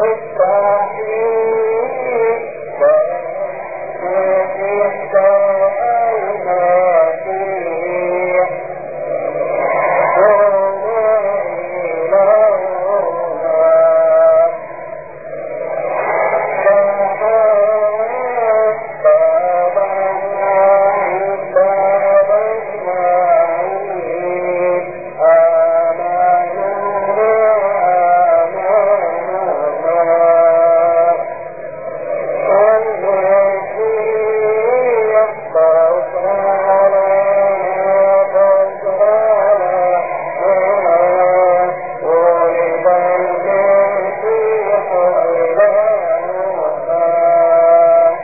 è